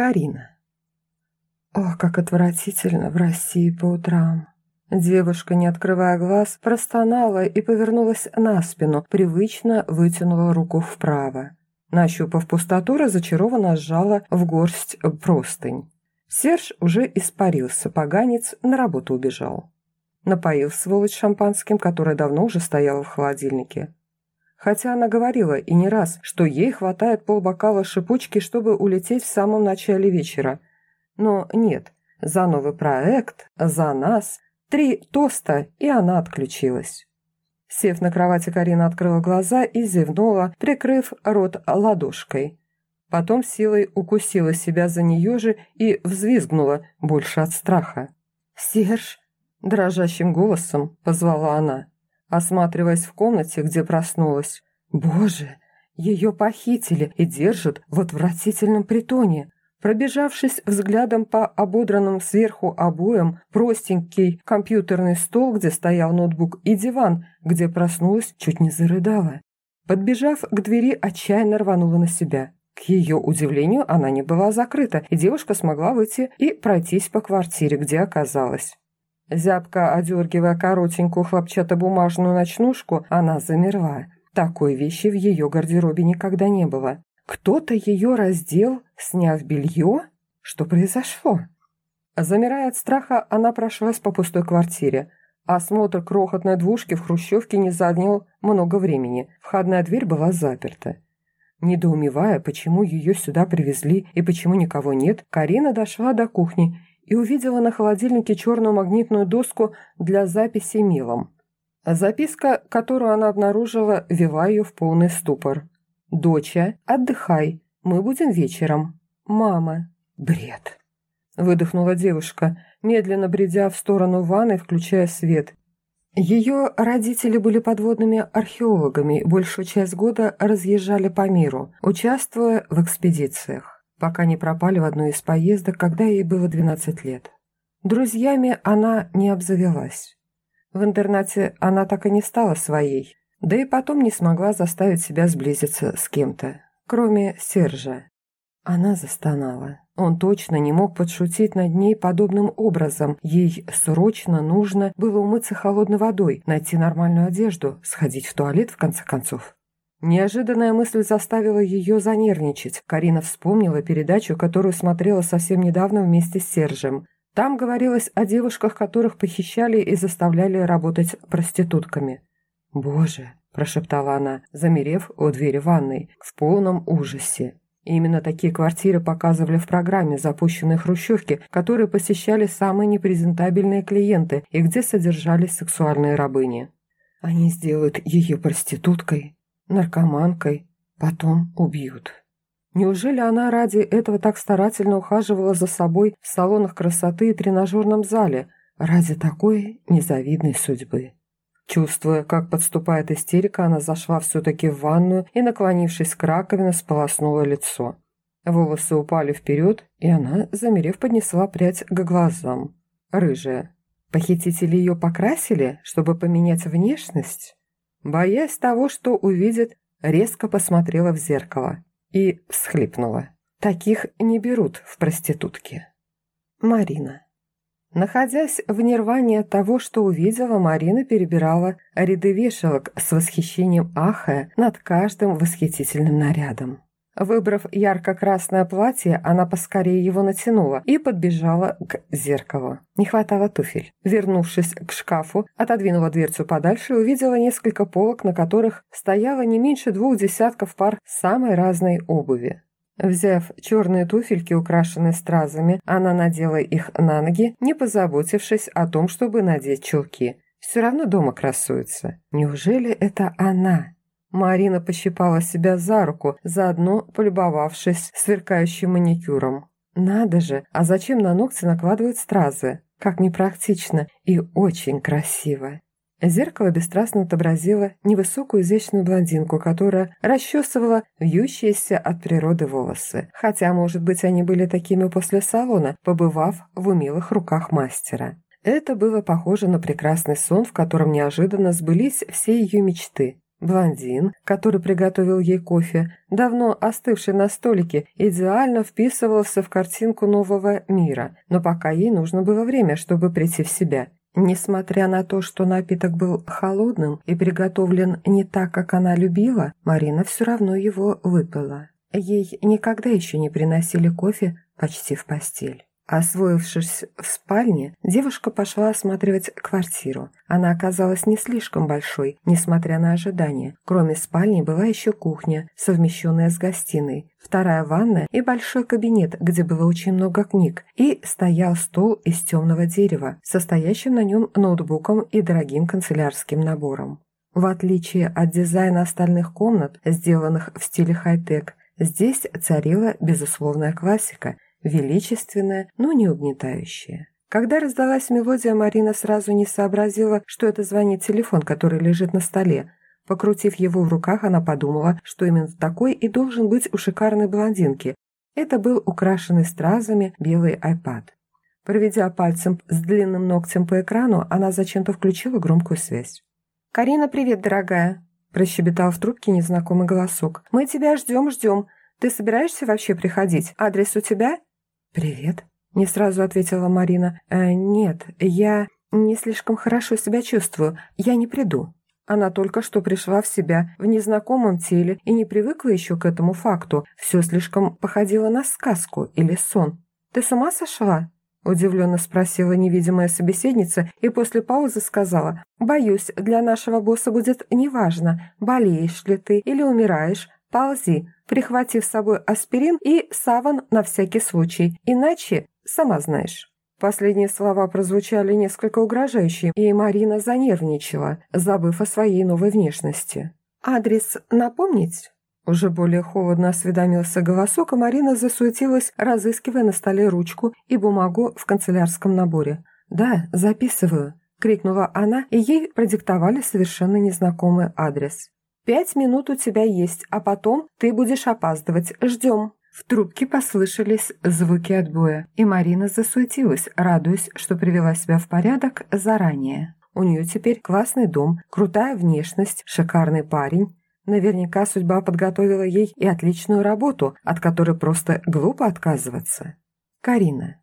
Карина. Ох, как отвратительно в России по утрам. Девушка, не открывая глаз, простонала и повернулась на спину, привычно вытянула руку вправо. Нащупав пустоту, разочарованно сжала в горсть простынь. Серж уже испарился, поганец на работу убежал. Напоил сволочь шампанским, которое давно уже стояло в холодильнике. Хотя она говорила и не раз, что ей хватает полбокала шипучки, чтобы улететь в самом начале вечера. Но нет, за новый проект, за нас, три тоста, и она отключилась. Сев на кровати, Карина открыла глаза и зевнула, прикрыв рот ладошкой. Потом силой укусила себя за нее же и взвизгнула, больше от страха. «Серж!» – дрожащим голосом позвала она осматриваясь в комнате, где проснулась. «Боже, ее похитили и держат в отвратительном притоне!» Пробежавшись взглядом по ободранным сверху обоям, простенький компьютерный стол, где стоял ноутбук, и диван, где проснулась, чуть не зарыдала. Подбежав к двери, отчаянно рванула на себя. К ее удивлению, она не была закрыта, и девушка смогла выйти и пройтись по квартире, где оказалась. Зябко одергивая коротенькую хлопчатобумажную ночнушку, она замерла. Такой вещи в ее гардеробе никогда не было. Кто-то ее раздел, сняв белье? Что произошло? Замирая от страха, она прошлась по пустой квартире. Осмотр крохотной двушки в хрущевке не занял много времени. Входная дверь была заперта. Недоумевая, почему ее сюда привезли и почему никого нет, Карина дошла до кухни и увидела на холодильнике черную магнитную доску для записи мелом. Записка, которую она обнаружила, вела ее в полный ступор. «Доча, отдыхай, мы будем вечером. Мама». «Бред!» Выдохнула девушка, медленно бредя в сторону ванны, включая свет. Ее родители были подводными археологами, большую часть года разъезжали по миру, участвуя в экспедициях пока не пропали в одной из поездок, когда ей было 12 лет. Друзьями она не обзавелась. В интернате она так и не стала своей, да и потом не смогла заставить себя сблизиться с кем-то, кроме Сержа. Она застонала. Он точно не мог подшутить над ней подобным образом. Ей срочно нужно было умыться холодной водой, найти нормальную одежду, сходить в туалет в конце концов. Неожиданная мысль заставила ее занервничать. Карина вспомнила передачу, которую смотрела совсем недавно вместе с Сержем. Там говорилось о девушках, которых похищали и заставляли работать проститутками. «Боже!» – прошептала она, замерев у двери ванной, в полном ужасе. Именно такие квартиры показывали в программе запущенной хрущевки, которые посещали самые непрезентабельные клиенты и где содержались сексуальные рабыни. Они сделают ее проституткой, наркоманкой, потом убьют. Неужели она ради этого так старательно ухаживала за собой в салонах красоты и тренажерном зале, ради такой незавидной судьбы? Чувствуя, как подступает истерика, она зашла все-таки в ванную и, наклонившись к раковине, сполоснула лицо. Волосы упали вперед, и она, замерев, поднесла прядь к глазам. Рыжая. Похитители ее покрасили, чтобы поменять внешность? Боясь того, что увидит, резко посмотрела в зеркало и всхлипнула. Таких не берут в проститутки. Марина. Находясь в нирване от того, что увидела, Марина перебирала ряды вешалок с восхищением ахая над каждым восхитительным нарядом. Выбрав ярко-красное платье, она поскорее его натянула и подбежала к зеркалу. Не хватало туфель. Вернувшись к шкафу, отодвинула дверцу подальше и увидела несколько полок, на которых стояло не меньше двух десятков пар самой разной обуви. Взяв черные туфельки, украшенные стразами, она надела их на ноги, не позаботившись о том, чтобы надеть чулки. Все равно дома красуется. Неужели это она? Марина пощипала себя за руку, заодно полюбовавшись сверкающим маникюром. «Надо же, а зачем на ногти накладывают стразы? Как непрактично и очень красиво!» Зеркало бесстрастно отобразило невысокую изящную блондинку, которая расчесывала вьющиеся от природы волосы. Хотя, может быть, они были такими после салона, побывав в умелых руках мастера. Это было похоже на прекрасный сон, в котором неожиданно сбылись все ее мечты. Блондин, который приготовил ей кофе, давно остывший на столике, идеально вписывался в картинку нового мира, но пока ей нужно было время, чтобы прийти в себя. Несмотря на то, что напиток был холодным и приготовлен не так, как она любила, Марина все равно его выпила. Ей никогда еще не приносили кофе почти в постель. Освоившись в спальне, девушка пошла осматривать квартиру. Она оказалась не слишком большой, несмотря на ожидания. Кроме спальни была еще кухня, совмещенная с гостиной, вторая ванная и большой кабинет, где было очень много книг, и стоял стол из темного дерева, состоящим на нем ноутбуком и дорогим канцелярским набором. В отличие от дизайна остальных комнат, сделанных в стиле хай-тек, здесь царила безусловная классика – величественная, но не угнетающая. Когда раздалась мелодия, Марина сразу не сообразила, что это звонит телефон, который лежит на столе. Покрутив его в руках, она подумала, что именно такой и должен быть у шикарной блондинки. Это был украшенный стразами белый iPad. Проведя пальцем с длинным ногтем по экрану, она зачем-то включила громкую связь. «Карина, привет, дорогая!» – прощебетал в трубке незнакомый голосок. «Мы тебя ждем-ждем. Ты собираешься вообще приходить? Адрес у тебя?» «Привет», — не сразу ответила Марина. «Э, «Нет, я не слишком хорошо себя чувствую. Я не приду». Она только что пришла в себя в незнакомом теле и не привыкла еще к этому факту. Все слишком походило на сказку или сон. «Ты с ума сошла?» Удивленно спросила невидимая собеседница и после паузы сказала, «Боюсь, для нашего босса будет неважно, болеешь ли ты или умираешь, ползи, прихватив с собой аспирин и саван на всякий случай, иначе, сама знаешь». Последние слова прозвучали несколько угрожающе, и Марина занервничала, забыв о своей новой внешности. «Адрес напомнить?» Уже более холодно осведомился голосок, и Марина засуетилась, разыскивая на столе ручку и бумагу в канцелярском наборе. «Да, записываю», — крикнула она, и ей продиктовали совершенно незнакомый адрес. Пять минут у тебя есть, а потом ты будешь опаздывать. Ждем». В трубке послышались звуки отбоя, и Марина засуетилась, радуясь, что привела себя в порядок заранее. У нее теперь классный дом, крутая внешность, шикарный парень. Наверняка судьба подготовила ей и отличную работу, от которой просто глупо отказываться. Карина.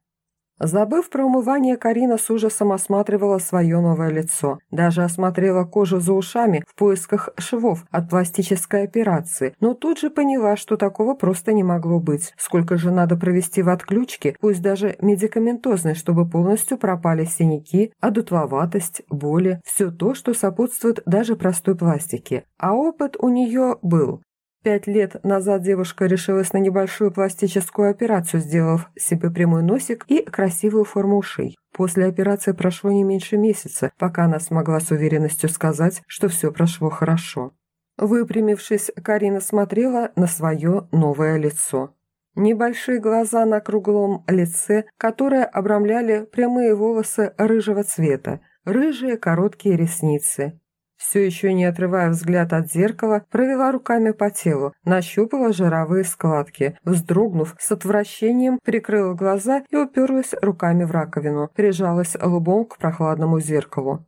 Забыв про умывание, Карина с ужасом осматривала свое новое лицо. Даже осмотрела кожу за ушами в поисках швов от пластической операции, но тут же поняла, что такого просто не могло быть. Сколько же надо провести в отключке, пусть даже медикаментозной, чтобы полностью пропали синяки, одутловатость, боли, все то, что сопутствует даже простой пластике. А опыт у нее был. Пять лет назад девушка решилась на небольшую пластическую операцию, сделав себе прямой носик и красивую форму ушей. После операции прошло не меньше месяца, пока она смогла с уверенностью сказать, что все прошло хорошо. Выпрямившись, Карина смотрела на свое новое лицо. Небольшие глаза на круглом лице, которые обрамляли прямые волосы рыжего цвета, рыжие короткие ресницы, все еще не отрывая взгляд от зеркала, провела руками по телу, нащупала жировые складки. Вздрогнув, с отвращением прикрыла глаза и уперлась руками в раковину, прижалась лбом к прохладному зеркалу.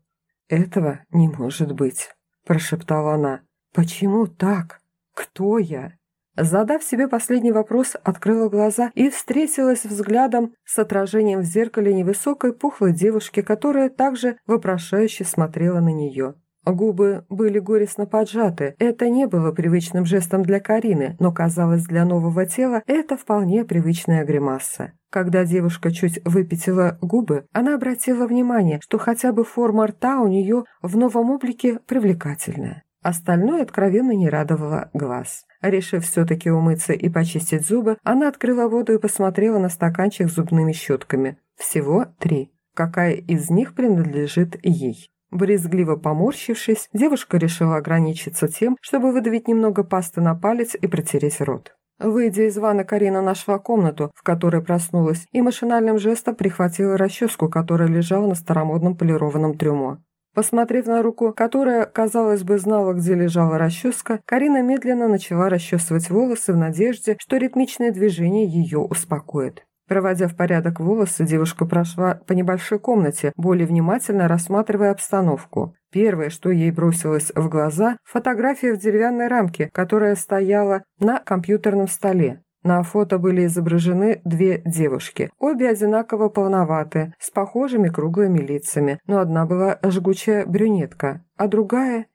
«Этого не может быть», – прошептала она. «Почему так? Кто я?» Задав себе последний вопрос, открыла глаза и встретилась взглядом с отражением в зеркале невысокой пухлой девушки, которая также вопрошающе смотрела на нее. Губы были горестно поджаты. Это не было привычным жестом для Карины, но казалось для нового тела это вполне привычная гримаса. Когда девушка чуть выпятила губы, она обратила внимание, что хотя бы форма рта у нее в новом облике привлекательная. Остальное откровенно не радовало глаз. Решив все-таки умыться и почистить зубы, она открыла воду и посмотрела на стаканчик с зубными щетками. Всего три. Какая из них принадлежит ей? Брезгливо поморщившись, девушка решила ограничиться тем, чтобы выдавить немного пасты на палец и протереть рот. Выйдя из ванны, Карина нашла комнату, в которой проснулась, и машинальным жестом прихватила расческу, которая лежала на старомодном полированном трюмо. Посмотрев на руку, которая, казалось бы, знала, где лежала расческа, Карина медленно начала расчесывать волосы в надежде, что ритмичное движение ее успокоит. Проводя в порядок волосы, девушка прошла по небольшой комнате, более внимательно рассматривая обстановку. Первое, что ей бросилось в глаза – фотография в деревянной рамке, которая стояла на компьютерном столе. На фото были изображены две девушки, обе одинаково полноватые, с похожими круглыми лицами, но одна была жгучая брюнетка, а другая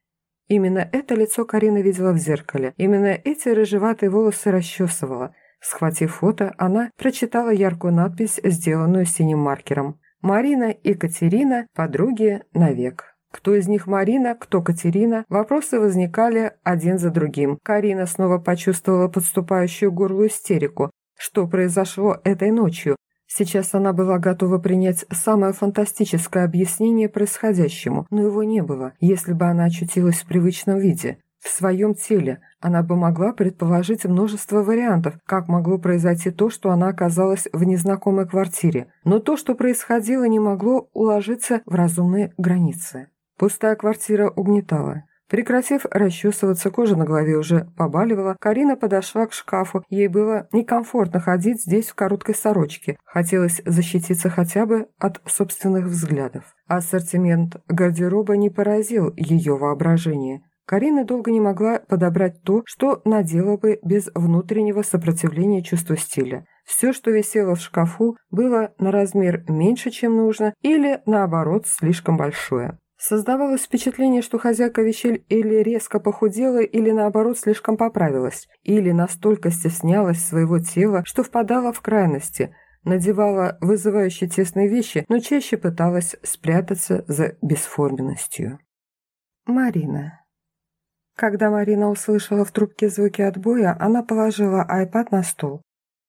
Именно это лицо Карина видела в зеркале. Именно эти рыжеватые волосы расчесывала. Схватив фото, она прочитала яркую надпись, сделанную синим маркером. «Марина и Катерина – подруги навек». Кто из них Марина, кто Катерина, вопросы возникали один за другим. Карина снова почувствовала подступающую горлу истерику. Что произошло этой ночью? Сейчас она была готова принять самое фантастическое объяснение происходящему, но его не было, если бы она очутилась в привычном виде. В своем теле она бы могла предположить множество вариантов, как могло произойти то, что она оказалась в незнакомой квартире. Но то, что происходило, не могло уложиться в разумные границы. Пустая квартира угнетала. Прекратив расчесываться, кожа на голове уже побаливала, Карина подошла к шкафу. Ей было некомфортно ходить здесь в короткой сорочке. Хотелось защититься хотя бы от собственных взглядов. Ассортимент гардероба не поразил ее воображение. Карина долго не могла подобрать то, что надела бы без внутреннего сопротивления чувству стиля. Все, что висело в шкафу, было на размер меньше, чем нужно, или, наоборот, слишком большое. Создавалось впечатление, что хозяйка вещей или резко похудела, или наоборот слишком поправилась, или настолько стеснялась своего тела, что впадала в крайности, надевала вызывающие тесные вещи, но чаще пыталась спрятаться за бесформенностью. Марина. Когда Марина услышала в трубке звуки отбоя, она положила iPad на стол.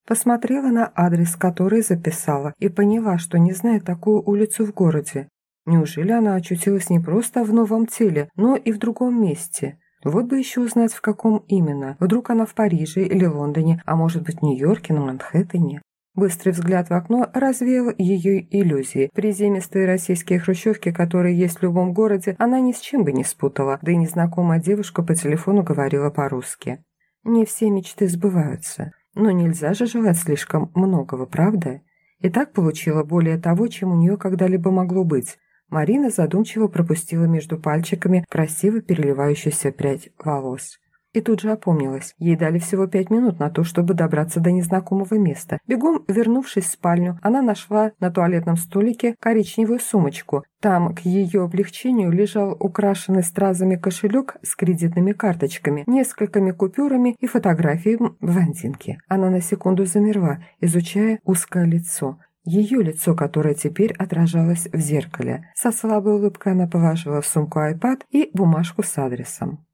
Посмотрела на адрес, который записала, и поняла, что не знает такую улицу в городе. Неужели она очутилась не просто в новом теле, но и в другом месте? Вот бы еще узнать, в каком именно. Вдруг она в Париже или Лондоне, а может быть в Нью-Йорке, на Манхэттене? Быстрый взгляд в окно развеял ее иллюзии. Приземистые российские хрущевки, которые есть в любом городе, она ни с чем бы не спутала, да и незнакомая девушка по телефону говорила по-русски. Не все мечты сбываются. Но нельзя же желать слишком многого, правда? И так получила более того, чем у нее когда-либо могло быть. Марина задумчиво пропустила между пальчиками красиво переливающуюся прядь волос. И тут же опомнилась. Ей дали всего пять минут на то, чтобы добраться до незнакомого места. Бегом вернувшись в спальню, она нашла на туалетном столике коричневую сумочку. Там, к ее облегчению, лежал украшенный стразами кошелек с кредитными карточками, несколькими купюрами и фотографией блондинки. Она на секунду замерла, изучая узкое лицо. Ее лицо, которое теперь отражалось в зеркале. Со слабой улыбкой она положила в сумку iPad и бумажку с адресом.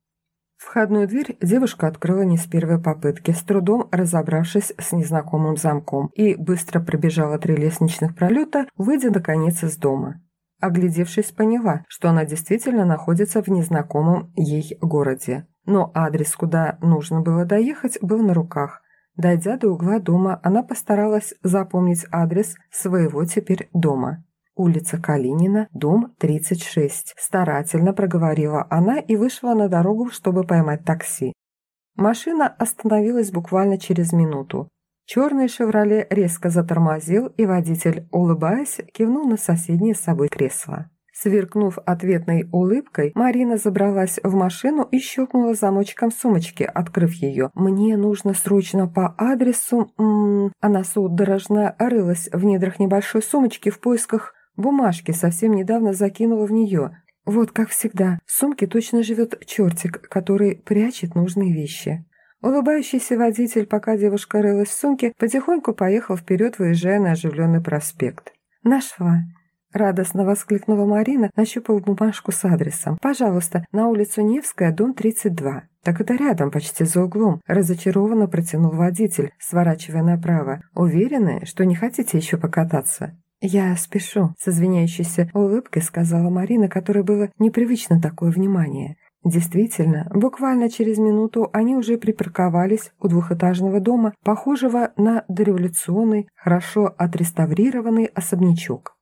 Входную дверь девушка открыла не с первой попытки, с трудом разобравшись с незнакомым замком, и быстро пробежала три лестничных пролета, выйдя наконец из дома. Оглядевшись, поняла, что она действительно находится в незнакомом ей городе. Но адрес, куда нужно было доехать, был на руках. Дойдя до угла дома, она постаралась запомнить адрес своего теперь дома. Улица Калинина, дом 36. Старательно проговорила она и вышла на дорогу, чтобы поймать такси. Машина остановилась буквально через минуту. Черный «Шевроле» резко затормозил, и водитель, улыбаясь, кивнул на соседнее с собой кресло. Сверкнув ответной улыбкой, Марина забралась в машину и щелкнула замочком сумочки, открыв ее. «Мне нужно срочно по адресу...» М -м -м. Она судорожно рылась в недрах небольшой сумочки в поисках бумажки, совсем недавно закинула в нее. Вот как всегда, в сумке точно живет чертик, который прячет нужные вещи. Улыбающийся водитель, пока девушка рылась в сумке, потихоньку поехал вперед, выезжая на оживленный проспект. «Нашла!» Радостно воскликнула Марина, нащупав бумажку с адресом. «Пожалуйста, на улицу Невская, дом 32». «Так это рядом, почти за углом», – разочарованно протянул водитель, сворачивая направо. «Уверены, что не хотите еще покататься?» «Я спешу», – с извиняющейся улыбкой сказала Марина, которой было непривычно такое внимание. Действительно, буквально через минуту они уже припарковались у двухэтажного дома, похожего на дореволюционный, хорошо отреставрированный особнячок.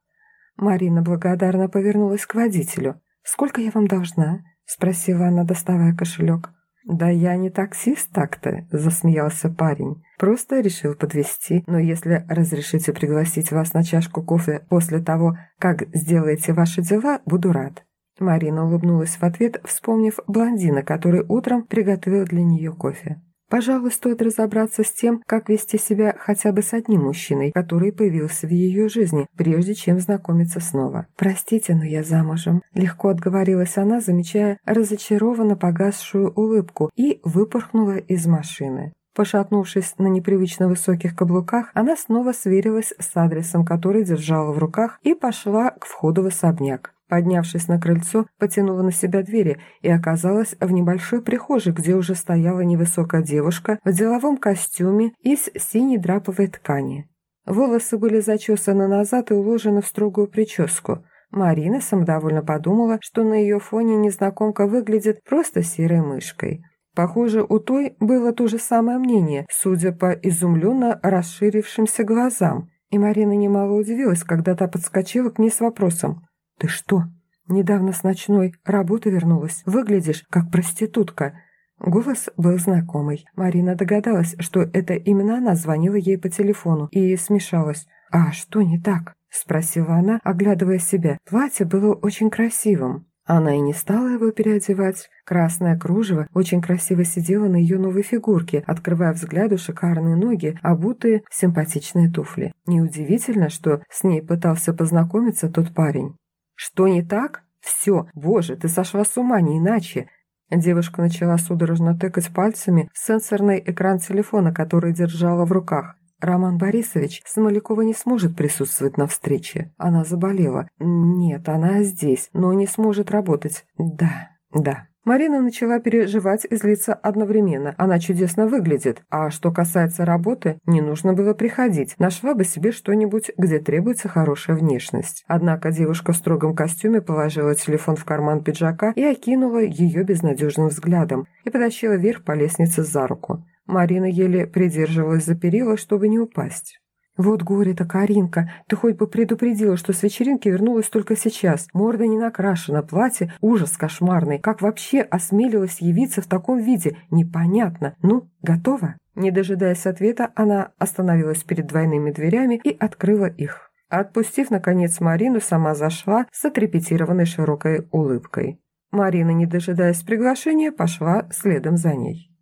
Марина благодарно повернулась к водителю. «Сколько я вам должна?» – спросила она, доставая кошелек. «Да я не таксист так-то», – засмеялся парень. «Просто решил подвезти, но если разрешите пригласить вас на чашку кофе после того, как сделаете ваши дела, буду рад». Марина улыбнулась в ответ, вспомнив блондина, который утром приготовил для нее кофе. Пожалуй, стоит разобраться с тем, как вести себя хотя бы с одним мужчиной, который появился в ее жизни, прежде чем знакомиться снова. «Простите, но я замужем», – легко отговорилась она, замечая разочарованно погасшую улыбку, и выпорхнула из машины. Пошатнувшись на непривычно высоких каблуках, она снова сверилась с адресом, который держала в руках, и пошла к входу в особняк. Поднявшись на крыльцо, потянула на себя двери и оказалась в небольшой прихожей, где уже стояла невысокая девушка в деловом костюме из синей драповой ткани. Волосы были зачесаны назад и уложены в строгую прическу. Марина самодовольно подумала, что на ее фоне незнакомка выглядит просто серой мышкой. Похоже, у той было то же самое мнение, судя по изумленно расширившимся глазам. И Марина немало удивилась, когда та подскочила к ней с вопросом. «Ты что, недавно с ночной работы вернулась? Выглядишь, как проститутка». Голос был знакомый. Марина догадалась, что это именно она звонила ей по телефону и смешалась. «А что не так?» – спросила она, оглядывая себя. Платье было очень красивым. Она и не стала его переодевать. Красное кружево очень красиво сидело на ее новой фигурке, открывая взгляду шикарные ноги, обутые симпатичные туфли. Неудивительно, что с ней пытался познакомиться тот парень. «Что не так? Все, боже, ты сошла с ума, не иначе!» Девушка начала судорожно тыкать пальцами в сенсорный экран телефона, который держала в руках. Роман Борисович Смолякова не сможет присутствовать на встрече. Она заболела. Нет, она здесь, но не сможет работать. Да, да. Марина начала переживать и злиться одновременно. Она чудесно выглядит. А что касается работы, не нужно было приходить. Нашла бы себе что-нибудь, где требуется хорошая внешность. Однако девушка в строгом костюме положила телефон в карман пиджака и окинула ее безнадежным взглядом и потащила вверх по лестнице за руку. Марина еле придерживалась за перила, чтобы не упасть. «Вот горе-то, Каринка, ты хоть бы предупредила, что с вечеринки вернулась только сейчас. Морда не накрашена, платье ужас кошмарный. Как вообще осмелилась явиться в таком виде? Непонятно. Ну, готова?» Не дожидаясь ответа, она остановилась перед двойными дверями и открыла их. Отпустив, наконец, Марину, сама зашла с отрепетированной широкой улыбкой. Марина, не дожидаясь приглашения, пошла следом за ней.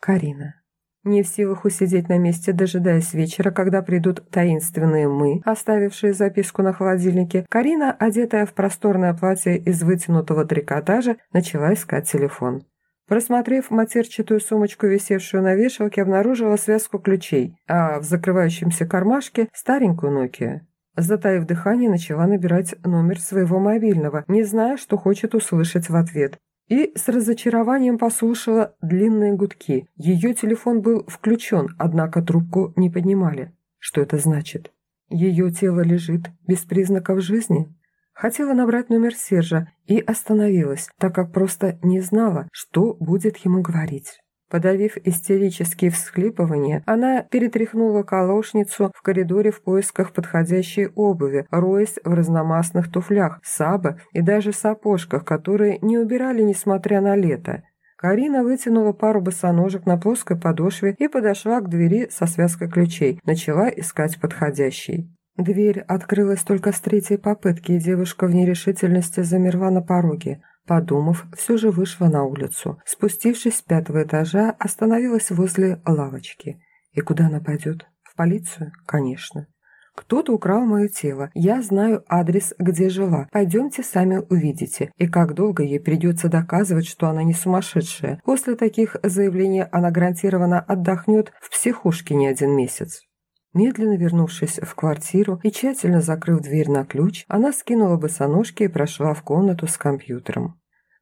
Карина. Не в силах усидеть на месте, дожидаясь вечера, когда придут таинственные «мы», оставившие записку на холодильнике, Карина, одетая в просторное платье из вытянутого трикотажа, начала искать телефон. Просмотрев матерчатую сумочку, висевшую на вешалке, обнаружила связку ключей, а в закрывающемся кармашке – старенькую Nokia. Затаив дыхание, начала набирать номер своего мобильного, не зная, что хочет услышать в ответ и с разочарованием послушала длинные гудки. Ее телефон был включен, однако трубку не поднимали. Что это значит? Ее тело лежит без признаков жизни? Хотела набрать номер Сержа и остановилась, так как просто не знала, что будет ему говорить. Подавив истерические всхлипывания, она перетряхнула колошницу в коридоре в поисках подходящей обуви, роясь в разномастных туфлях, саба и даже сапожках, которые не убирали несмотря на лето. Карина вытянула пару босоножек на плоской подошве и подошла к двери со связкой ключей, начала искать подходящий. Дверь открылась только с третьей попытки, и девушка в нерешительности замерла на пороге. Подумав, все же вышла на улицу. Спустившись с пятого этажа, остановилась возле лавочки. И куда она пойдет? В полицию? Конечно. Кто-то украл мое тело. Я знаю адрес, где жила. Пойдемте сами увидите. И как долго ей придется доказывать, что она не сумасшедшая. После таких заявлений она гарантированно отдохнет в психушке не один месяц. Медленно вернувшись в квартиру и тщательно закрыв дверь на ключ, она скинула босоножки и прошла в комнату с компьютером.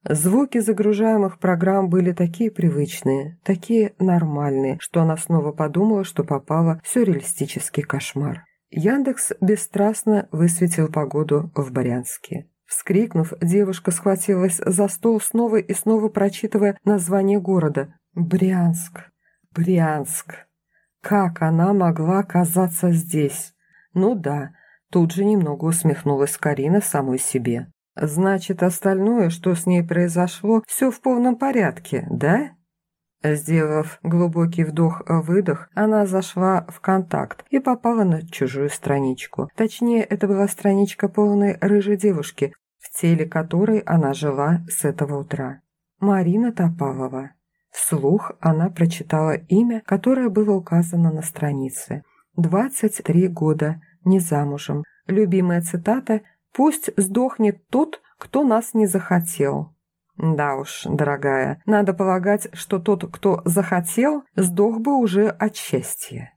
Звуки загружаемых программ были такие привычные, такие нормальные, что она снова подумала, что попала в сюрреалистический кошмар. Яндекс бесстрастно высветил погоду в Барянске. Вскрикнув, девушка схватилась за стол снова и снова прочитывая название города. «Брянск! Брянск!» Как она могла оказаться здесь? Ну да, тут же немного усмехнулась Карина самой себе. Значит, остальное, что с ней произошло, все в полном порядке, да? Сделав глубокий вдох-выдох, она зашла в контакт и попала на чужую страничку. Точнее, это была страничка полной рыжей девушки, в теле которой она жила с этого утра. Марина Топалова. Вслух она прочитала имя, которое было указано на странице. 23 года, не замужем. Любимая цитата «Пусть сдохнет тот, кто нас не захотел». Да уж, дорогая, надо полагать, что тот, кто захотел, сдох бы уже от счастья.